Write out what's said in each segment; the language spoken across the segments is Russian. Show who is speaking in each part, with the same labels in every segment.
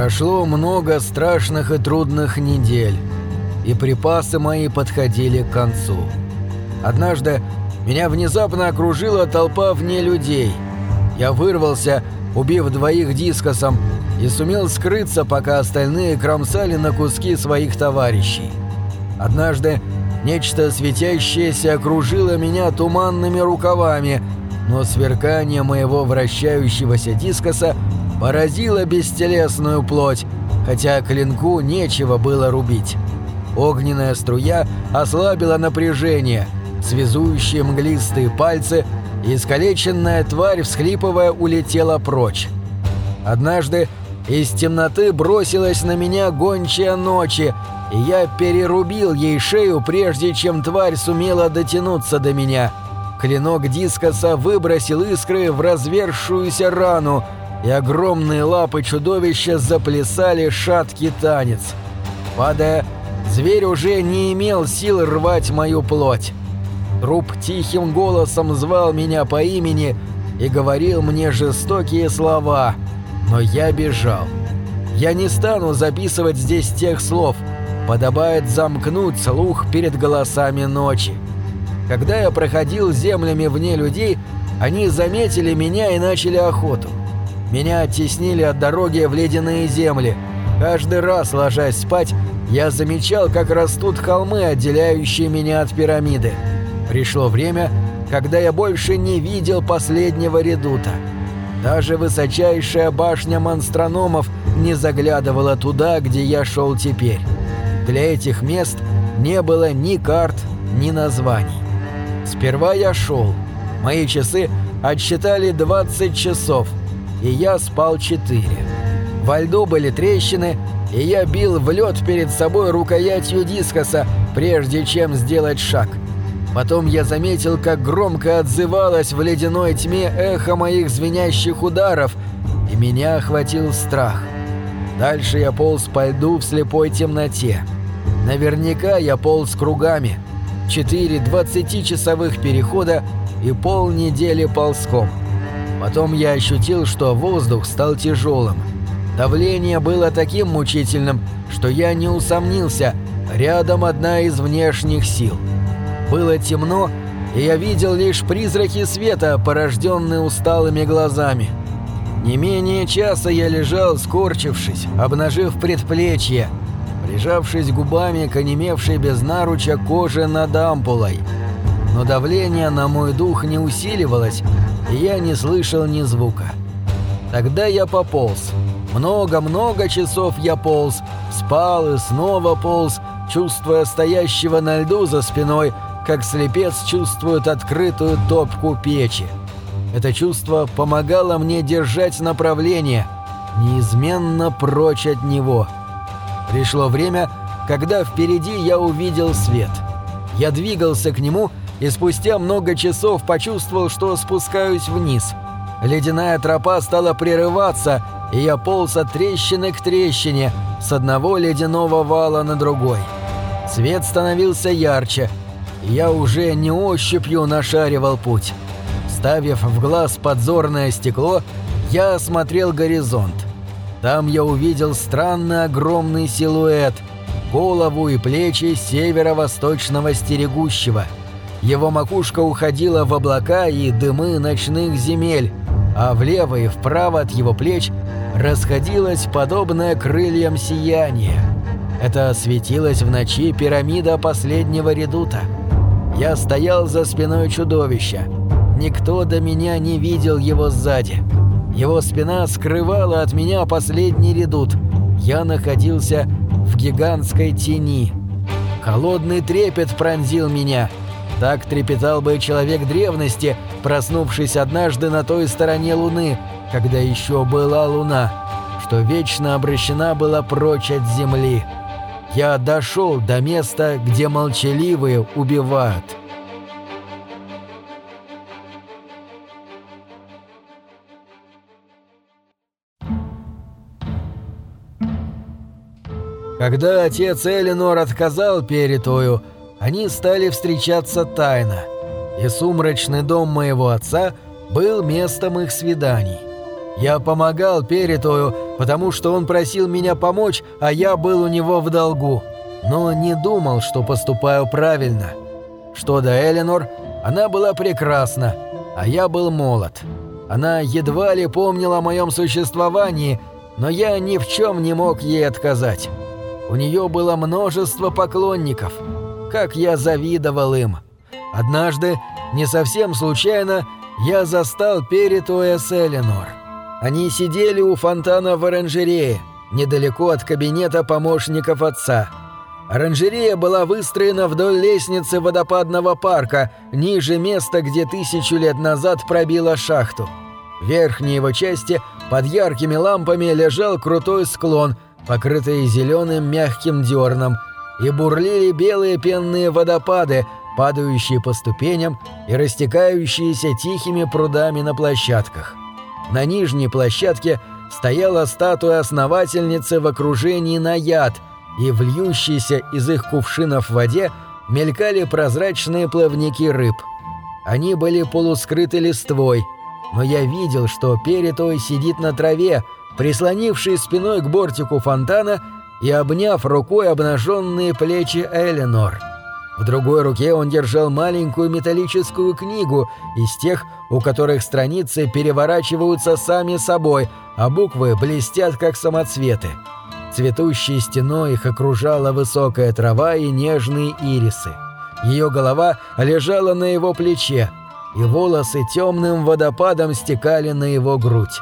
Speaker 1: Прошло много страшных и трудных недель, и припасы мои подходили к концу. Однажды меня внезапно окружила толпа вне людей. Я вырвался, убив двоих дискосом, и сумел скрыться, пока остальные кромсали на куски своих товарищей. Однажды нечто светящееся окружило меня туманными рукавами, но сверкание моего вращающегося дискоса поразило бестелесную плоть, хотя клинку нечего было рубить. Огненная струя ослабила напряжение, связующие мглистые пальцы, и искалеченная тварь, всхлипывая, улетела прочь. Однажды из темноты бросилась на меня гончая ночи, и я перерубил ей шею, прежде чем тварь сумела дотянуться до меня. Клинок дискоса выбросил искры в развершуюся рану, и огромные лапы чудовища заплясали шаткий танец. Падая, зверь уже не имел сил рвать мою плоть. Труп тихим голосом звал меня по имени и говорил мне жестокие слова, но я бежал. Я не стану записывать здесь тех слов, подобает замкнуть слух перед голосами ночи. Когда я проходил землями вне людей, они заметили меня и начали охоту. Меня оттеснили от дороги в ледяные земли. Каждый раз, ложась спать, я замечал, как растут холмы, отделяющие меня от пирамиды. Пришло время, когда я больше не видел последнего редута. Даже высочайшая башня монстрономов не заглядывала туда, где я шел теперь. Для этих мест не было ни карт, ни названий. Сперва я шел. Мои часы отсчитали 20 часов, и я спал 4. Во льду были трещины, и я бил в лед перед собой рукоятью дискоса, прежде чем сделать шаг. Потом я заметил, как громко отзывалось в ледяной тьме эхо моих звенящих ударов, и меня охватил страх. Дальше я полз по льду в слепой темноте. Наверняка я полз кругами. Четыре двадцатичасовых перехода и полнедели ползком. Потом я ощутил, что воздух стал тяжелым. Давление было таким мучительным, что я не усомнился, рядом одна из внешних сил. Было темно, и я видел лишь призраки света, порожденные усталыми глазами. Не менее часа я лежал, скорчившись, обнажив предплечье, прижавшись губами к онемевшей без наруча кожи над ампулой. Но давление на мой дух не усиливалось, я не слышал ни звука. Тогда я пополз. Много-много часов я полз, спал и снова полз, чувствуя стоящего на льду за спиной, как слепец чувствует открытую топку печи. Это чувство помогало мне держать направление, неизменно прочь от него. Пришло время, когда впереди я увидел свет. Я двигался к нему и спустя много часов почувствовал, что спускаюсь вниз. Ледяная тропа стала прерываться, и я полз от трещины к трещине, с одного ледяного вала на другой. Свет становился ярче, и я уже не ощупью нашаривал путь. Ставив в глаз подзорное стекло, я осмотрел горизонт. Там я увидел странный огромный силуэт, голову и плечи северо-восточного стерегущего – его макушка уходила в облака и дымы ночных земель, а влево и вправо от его плеч расходилось подобное крыльям сияние. Это светилась в ночи пирамида последнего редута. Я стоял за спиной чудовища. Никто до меня не видел его сзади. Его спина скрывала от меня последний редут. Я находился в гигантской тени. Холодный трепет пронзил меня — так трепетал бы человек древности, проснувшись однажды на той стороне Луны, когда еще была Луна, что вечно обращена была прочь от Земли. Я дошел до места, где молчаливые убивают. Когда отец Эленор отказал Перетою, они стали встречаться тайно, и сумрачный дом моего отца был местом их свиданий. Я помогал Перетою, потому что он просил меня помочь, а я был у него в долгу. Но не думал, что поступаю правильно. Что до Эленор, она была прекрасна, а я был молод. Она едва ли помнила о моем существовании, но я ни в чем не мог ей отказать. У нее было множество поклонников. Как я завидовал им. Однажды, не совсем случайно, я застал Перитуя с Эленор. Они сидели у фонтана в оранжерее, недалеко от кабинета помощников отца. Оранжерея была выстроена вдоль лестницы водопадного парка, ниже места, где тысячу лет назад пробила шахту. В верхней его части под яркими лампами лежал крутой склон, покрытый зеленым мягким дерном, и бурлили белые пенные водопады, падающие по ступеням и растекающиеся тихими прудами на площадках. На нижней площадке стояла статуя основательницы в окружении наяд, и в льющейся из их кувшинов в воде мелькали прозрачные плавники рыб. Они были полускрыты листвой, но я видел, что перетой сидит на траве, прислонившись спиной к бортику фонтана и обняв рукой обнаженные плечи Эленор. В другой руке он держал маленькую металлическую книгу из тех, у которых страницы переворачиваются сами собой, а буквы блестят как самоцветы. Цветущей стеной их окружала высокая трава и нежные ирисы. Ее голова лежала на его плече, и волосы темным водопадом стекали на его грудь.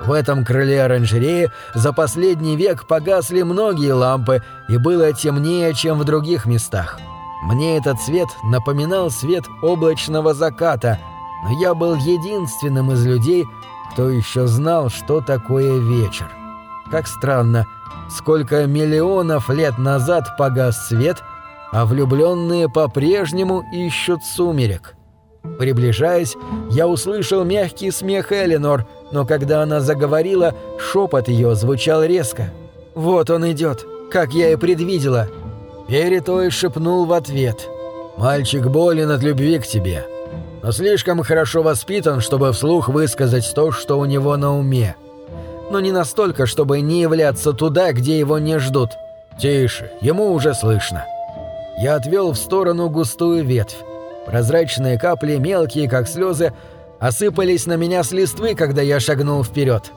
Speaker 1: В этом крыле оранжереи за последний век погасли многие лампы, и было темнее, чем в других местах. Мне этот свет напоминал свет облачного заката, но я был единственным из людей, кто еще знал, что такое вечер. Как странно, сколько миллионов лет назад погас свет, а влюбленные по-прежнему ищут сумерек. Приближаясь, я услышал мягкий смех Эленор, но когда она заговорила, шепот ее звучал резко. «Вот он идет, как я и предвидела», Перетой шепнул в ответ. «Мальчик болен от любви к тебе, но слишком хорошо воспитан, чтобы вслух высказать то, что у него на уме. Но не настолько, чтобы не являться туда, где его не ждут. Тише, ему уже слышно». Я отвел в сторону густую ветвь. Прозрачные капли, мелкие, как слезы, осыпались на меня с листвы, когда я шагнул вперед.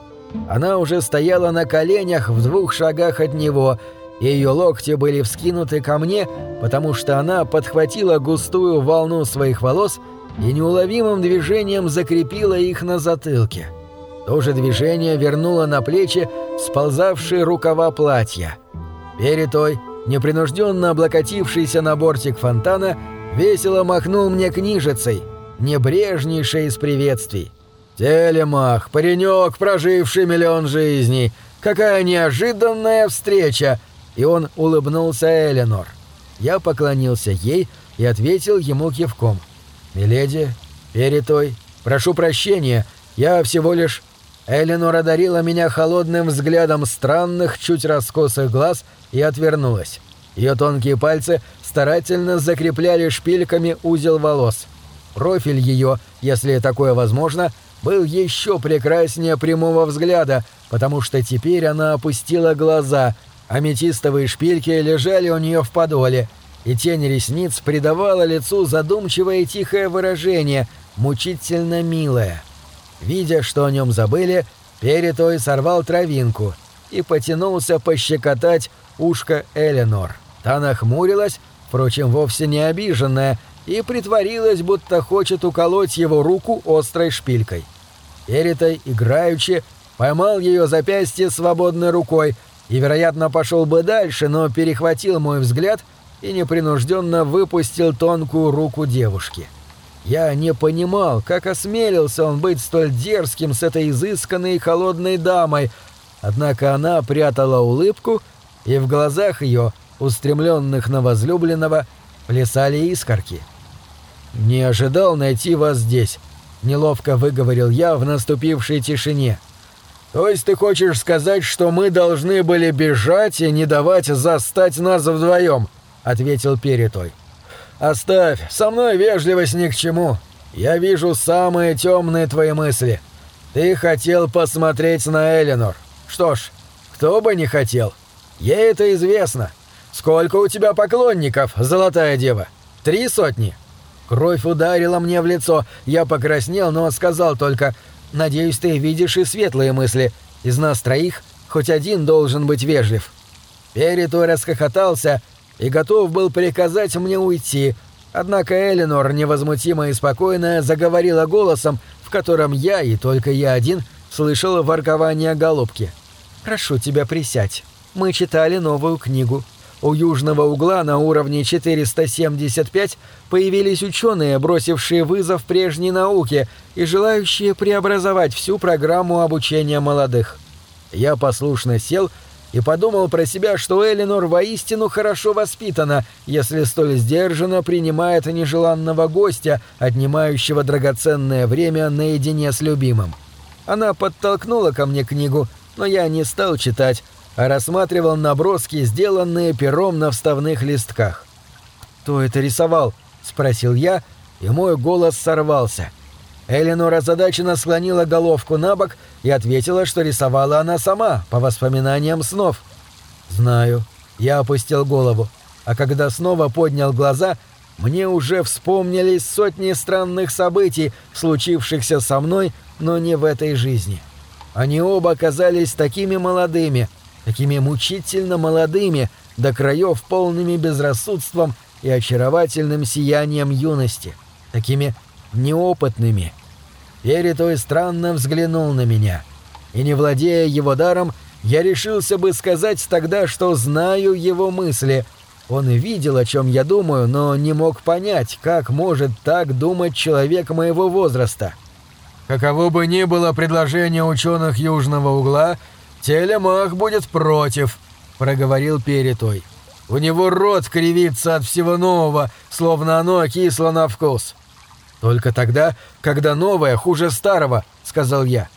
Speaker 1: Она уже стояла на коленях в двух шагах от него — ее локти были вскинуты ко мне, потому что она подхватила густую волну своих волос и неуловимым движением закрепила их на затылке. То же движение вернуло на плечи сползавшие рукава платья. Перетой, непринужденно облокотившийся на бортик фонтана, весело махнул мне книжицей, небрежнейшей из приветствий. «Телемах, паренек, проживший миллион жизней! Какая неожиданная встреча!» и он улыбнулся Эленор. Я поклонился ей и ответил ему кивком. «Миледи, перетой, прошу прощения, я всего лишь...» Эленор одарила меня холодным взглядом странных, чуть раскосых глаз и отвернулась. Ее тонкие пальцы старательно закрепляли шпильками узел волос. Профиль ее, если такое возможно, был еще прекраснее прямого взгляда, потому что теперь она опустила глаза, Аметистовые шпильки лежали у нее в подоле, и тень ресниц придавала лицу задумчивое и тихое выражение, мучительно милое. Видя, что о нем забыли, Перетой сорвал травинку и потянулся пощекотать ушко Эленор. Та нахмурилась, впрочем, вовсе не обиженная, и притворилась, будто хочет уколоть его руку острой шпилькой. Перетой, играючи, поймал ее запястье свободной рукой, и, вероятно, пошел бы дальше, но перехватил мой взгляд и непринужденно выпустил тонкую руку девушки. Я не понимал, как осмелился он быть столь дерзким с этой изысканной и холодной дамой, однако она прятала улыбку, и в глазах ее, устремленных на возлюбленного, плясали искорки. «Не ожидал найти вас здесь», — неловко выговорил я в наступившей тишине. — «То есть ты хочешь сказать, что мы должны были бежать и не давать застать нас вдвоем?» — ответил Перетой. «Оставь, со мной вежливость ни к чему. Я вижу самые темные твои мысли. Ты хотел посмотреть на Эленор. Что ж, кто бы не хотел. Ей это известно. Сколько у тебя поклонников, золотая дева? Три сотни?» Кровь ударила мне в лицо. Я покраснел, но сказал только «Надеюсь, ты видишь и светлые мысли. Из нас троих хоть один должен быть вежлив». Перетой расхохотался и готов был приказать мне уйти, однако Эленор, невозмутимо и спокойно, заговорила голосом, в котором я, и только я один, слышал воркование голубки. «Прошу тебя, присядь. Мы читали новую книгу. У южного угла на уровне 475 появились ученые, бросившие вызов прежней науке и желающие преобразовать всю программу обучения молодых. Я послушно сел и подумал про себя, что Элинор воистину хорошо воспитана, если столь сдержанно принимает нежеланного гостя, отнимающего драгоценное время наедине с любимым. Она подтолкнула ко мне книгу, но я не стал читать, рассматривал наброски, сделанные пером на вставных листках. «Кто это рисовал?» — спросил я, и мой голос сорвался. Эленор озадаченно склонила головку на бок и ответила, что рисовала она сама, по воспоминаниям снов. «Знаю». Я опустил голову, а когда снова поднял глаза, мне уже вспомнились сотни странных событий, случившихся со мной, но не в этой жизни. Они оба казались такими молодыми — такими мучительно молодыми, до краев полными безрассудством и очаровательным сиянием юности, такими неопытными. Перетой странно взглянул на меня, и не владея его даром, я решился бы сказать тогда, что знаю его мысли. Он видел, о чем я думаю, но не мог понять, как может так думать человек моего возраста. Каково бы ни было предложение ученых Южного угла, «Телемах будет против», — проговорил Перетой. «У него рот кривится от всего нового, словно оно кисло на вкус». «Только тогда, когда новое хуже старого», — сказал я.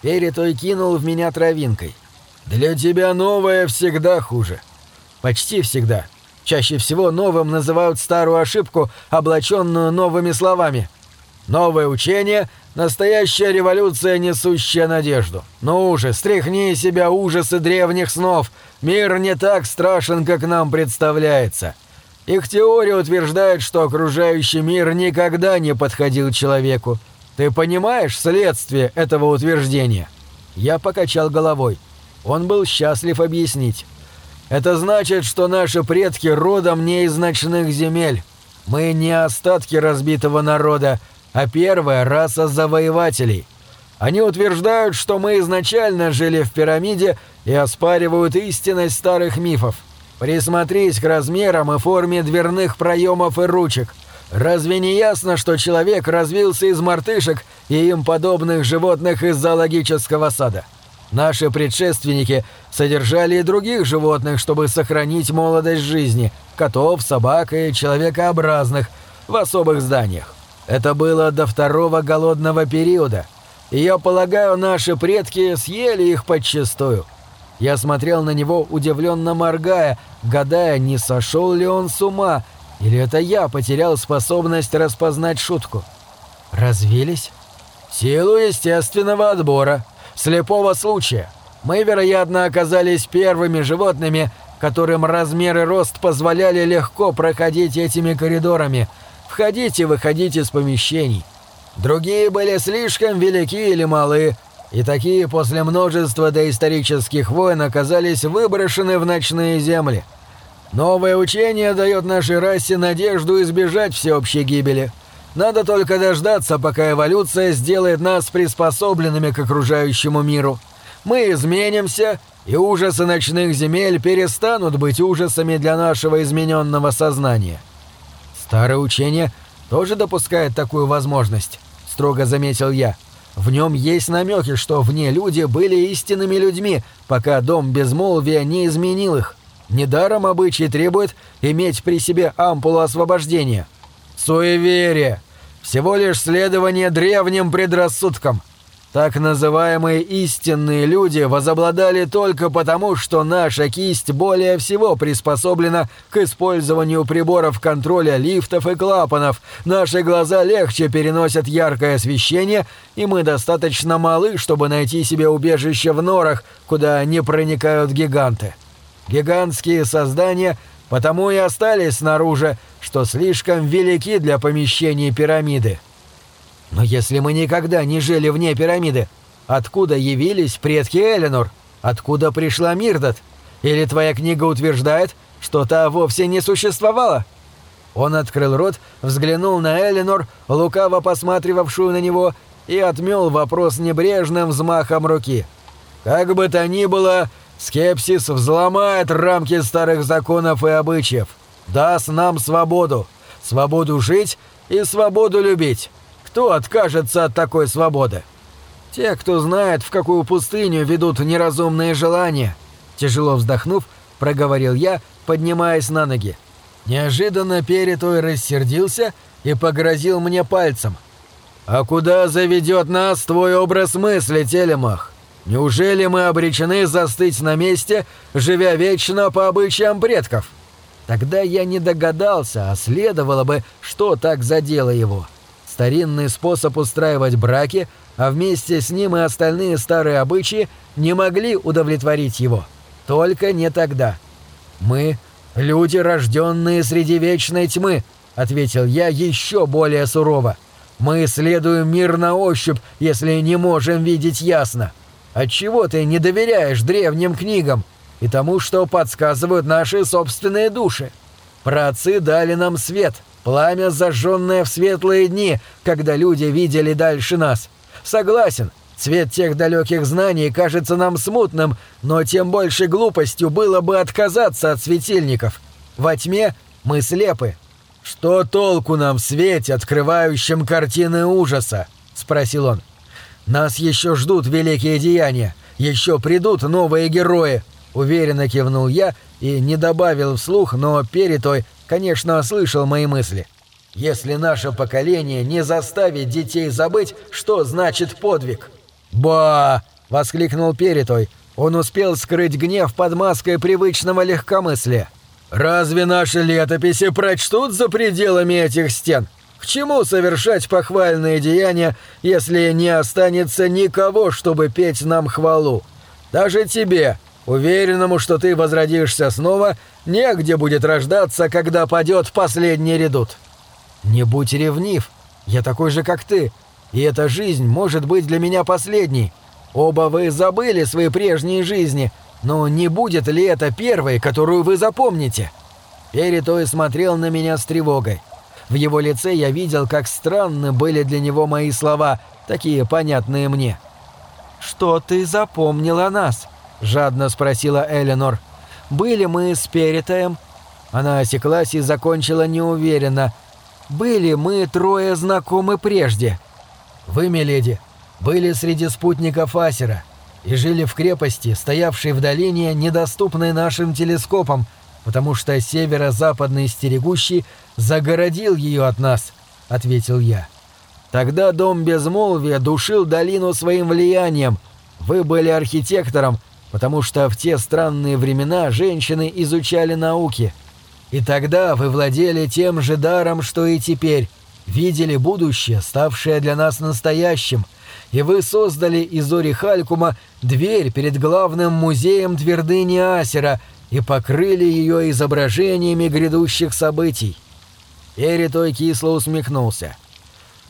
Speaker 1: Перетой кинул в меня травинкой. «Для тебя новое всегда хуже». «Почти всегда. Чаще всего новым называют старую ошибку, облаченную новыми словами». «Новое учение Настоящая революция, несущая надежду. Ну уже, стряхни себя ужасы древних снов. Мир не так страшен, как нам представляется. Их теория утверждает, что окружающий мир никогда не подходил человеку. Ты понимаешь следствие этого утверждения? Я покачал головой. Он был счастлив объяснить. Это значит, что наши предки родом не из ночных земель. Мы не остатки разбитого народа, а первая раса завоевателей. Они утверждают, что мы изначально жили в пирамиде и оспаривают истинность старых мифов. Присмотрись к размерам и форме дверных проемов и ручек. Разве не ясно, что человек развился из мартышек и им подобных животных из зоологического сада? Наши предшественники содержали и других животных, чтобы сохранить молодость жизни – котов, собак и человекообразных – в особых зданиях. Это было до второго голодного периода, и я полагаю, наши предки съели их подчистую. Я смотрел на него, удивленно моргая, гадая, не сошел ли он с ума, или это я потерял способность распознать шутку. Развились? Силу естественного отбора, слепого случая. Мы, вероятно, оказались первыми животными, которым размер и рост позволяли легко проходить этими коридорами – входить и выходить из помещений. Другие были слишком велики или малы, и такие после множества доисторических войн оказались выброшены в ночные земли. Новое учение дает нашей расе надежду избежать всеобщей гибели. Надо только дождаться, пока эволюция сделает нас приспособленными к окружающему миру. Мы изменимся, и ужасы ночных земель перестанут быть ужасами для нашего измененного сознания. «Старое учение тоже допускает такую возможность», — строго заметил я. «В нем есть намеки, что вне люди были истинными людьми, пока дом безмолвия не изменил их. Недаром обычай требует иметь при себе ампулу освобождения. Суеверие! Всего лишь следование древним предрассудкам. Так называемые истинные люди возобладали только потому, что наша кисть более всего приспособлена к использованию приборов контроля лифтов и клапанов, наши глаза легче переносят яркое освещение, и мы достаточно малы, чтобы найти себе убежище в норах, куда не проникают гиганты. Гигантские создания потому и остались снаружи, что слишком велики для помещений пирамиды. Но если мы никогда не жили вне пирамиды, откуда явились предки Эленор? Откуда пришла Мирдот? Или твоя книга утверждает, что та вовсе не существовала?» Он открыл рот, взглянул на Эленор, лукаво посматривавшую на него, и отмел вопрос небрежным взмахом руки. «Как бы то ни было, скепсис взломает рамки старых законов и обычаев, даст нам свободу, свободу жить и свободу любить. Кто откажется от такой свободы? Те, кто знает, в какую пустыню ведут неразумные желания. Тяжело вздохнув, проговорил я, поднимаясь на ноги. Неожиданно Перетой рассердился и погрозил мне пальцем. «А куда заведет нас твой образ мысли, Телемах? Неужели мы обречены застыть на месте, живя вечно по обычаям предков?» Тогда я не догадался, а следовало бы, что так задело его старинный способ устраивать браки, а вместе с ним и остальные старые обычаи не могли удовлетворить его. Только не тогда. «Мы — люди, рожденные среди вечной тьмы», — ответил я еще более сурово. «Мы исследуем мир на ощупь, если не можем видеть ясно. Отчего ты не доверяешь древним книгам и тому, что подсказывают наши собственные души? Праотцы дали нам свет — Пламя, зажженное в светлые дни, когда люди видели дальше нас. Согласен, цвет тех далеких знаний кажется нам смутным, но тем больше глупостью было бы отказаться от светильников. Во тьме мы слепы. «Что толку нам в свете, открывающем картины ужаса?» — спросил он. «Нас еще ждут великие деяния, еще придут новые герои», — уверенно кивнул я и не добавил вслух, но перетой конечно, слышал мои мысли. Если наше поколение не заставит детей забыть, что значит подвиг. «Ба!» — воскликнул Перетой. Он успел скрыть гнев под маской привычного легкомыслия. «Разве наши летописи прочтут за пределами этих стен? К чему совершать похвальные деяния, если не останется никого, чтобы петь нам хвалу? Даже тебе, уверенному, что ты возродишься снова, негде будет рождаться, когда падет последний редут. Не будь ревнив, я такой же, как ты, и эта жизнь может быть для меня последней. Оба вы забыли свои прежние жизни, но не будет ли это первой, которую вы запомните?» Перетой смотрел на меня с тревогой. В его лице я видел, как странны были для него мои слова, такие понятные мне. «Что ты запомнил о нас?» жадно спросила Эленор. «Были мы с Перетаем?» Она осеклась и закончила неуверенно. «Были мы трое знакомы прежде?» «Вы, миледи, были среди спутников Асера и жили в крепости, стоявшей в долине, недоступной нашим телескопам, потому что северо-западный стерегущий загородил ее от нас», — ответил я. «Тогда дом безмолвия душил долину своим влиянием. Вы были архитектором, потому что в те странные времена женщины изучали науки. И тогда вы владели тем же даром, что и теперь, видели будущее, ставшее для нас настоящим, и вы создали из Орихалькума дверь перед главным музеем твердыни Асера и покрыли ее изображениями грядущих событий. Эритой кисло усмехнулся.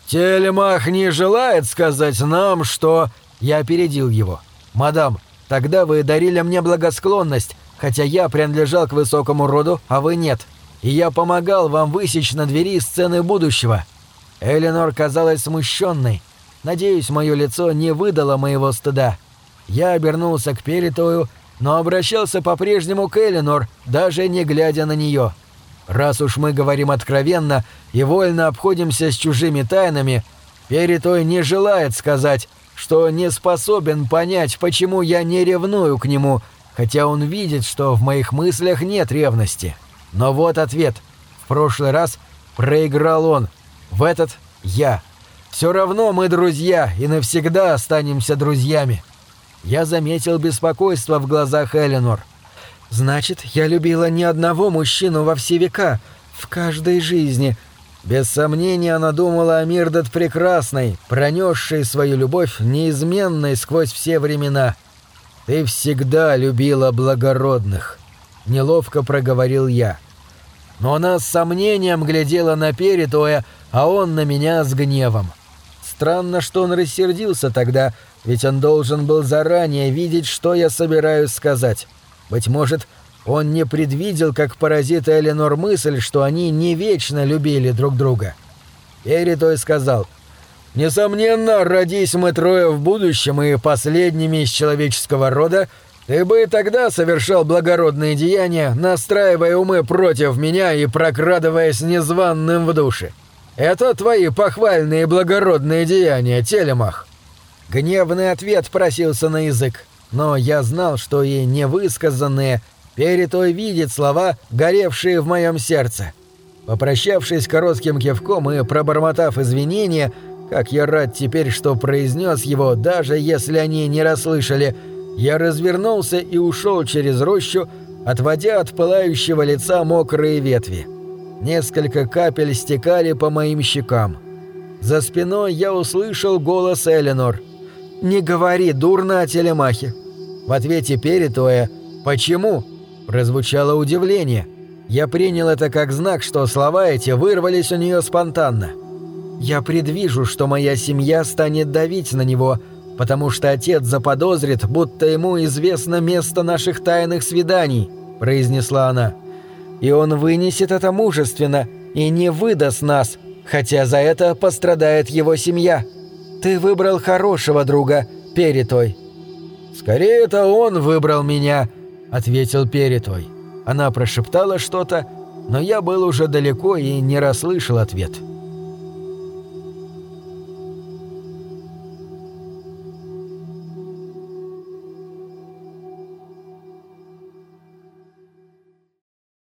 Speaker 1: «Телемах не желает сказать нам, что...» Я опередил его. «Мадам, Тогда вы дарили мне благосклонность, хотя я принадлежал к высокому роду, а вы нет. И я помогал вам высечь на двери сцены будущего». Эленор казалась смущенной. Надеюсь, мое лицо не выдало моего стыда. Я обернулся к Перетою, но обращался по-прежнему к Эленор, даже не глядя на нее. Раз уж мы говорим откровенно и вольно обходимся с чужими тайнами, Перетой не желает сказать что не способен понять, почему я не ревную к нему, хотя он видит, что в моих мыслях нет ревности. Но вот ответ. В прошлый раз проиграл он, в этот — я. Все равно мы друзья и навсегда останемся друзьями». Я заметил беспокойство в глазах Эленор. «Значит, я любила не одного мужчину во все века, в каждой жизни». Без сомнения она думала о Мирдот Прекрасной, пронесшей свою любовь неизменной сквозь все времена. «Ты всегда любила благородных», — неловко проговорил я. Но она с сомнением глядела на Перетоя, а он на меня с гневом. Странно, что он рассердился тогда, ведь он должен был заранее видеть, что я собираюсь сказать. Быть может, он не предвидел, как поразит Эленор мысль, что они не вечно любили друг друга. Перетой сказал, «Несомненно, родись мы трое в будущем и последними из человеческого рода, ты бы и тогда совершал благородные деяния, настраивая умы против меня и прокрадываясь незваным в душе. Это твои похвальные благородные деяния, Телемах». Гневный ответ просился на язык, но я знал, что и невысказанные – Перетой видит слова, горевшие в моем сердце. Попрощавшись коротким кивком и пробормотав извинения, как я рад теперь, что произнес его, даже если они не расслышали, я развернулся и ушел через рощу, отводя от пылающего лица мокрые ветви. Несколько капель стекали по моим щекам. За спиной я услышал голос Эленор. «Не говори дурно о телемахе». В ответе Перетоя «Почему?» Прозвучало удивление. Я принял это как знак, что слова эти вырвались у нее спонтанно. «Я предвижу, что моя семья станет давить на него», потому что отец заподозрит, будто ему известно место наших тайных свиданий», – произнесла она. «И он вынесет это мужественно и не выдаст нас, хотя за это пострадает его семья. Ты выбрал хорошего друга, Перетой». «Скорее это он выбрал меня», ответил Перетой. Она прошептала что-то, но я был уже далеко и не расслышал ответ.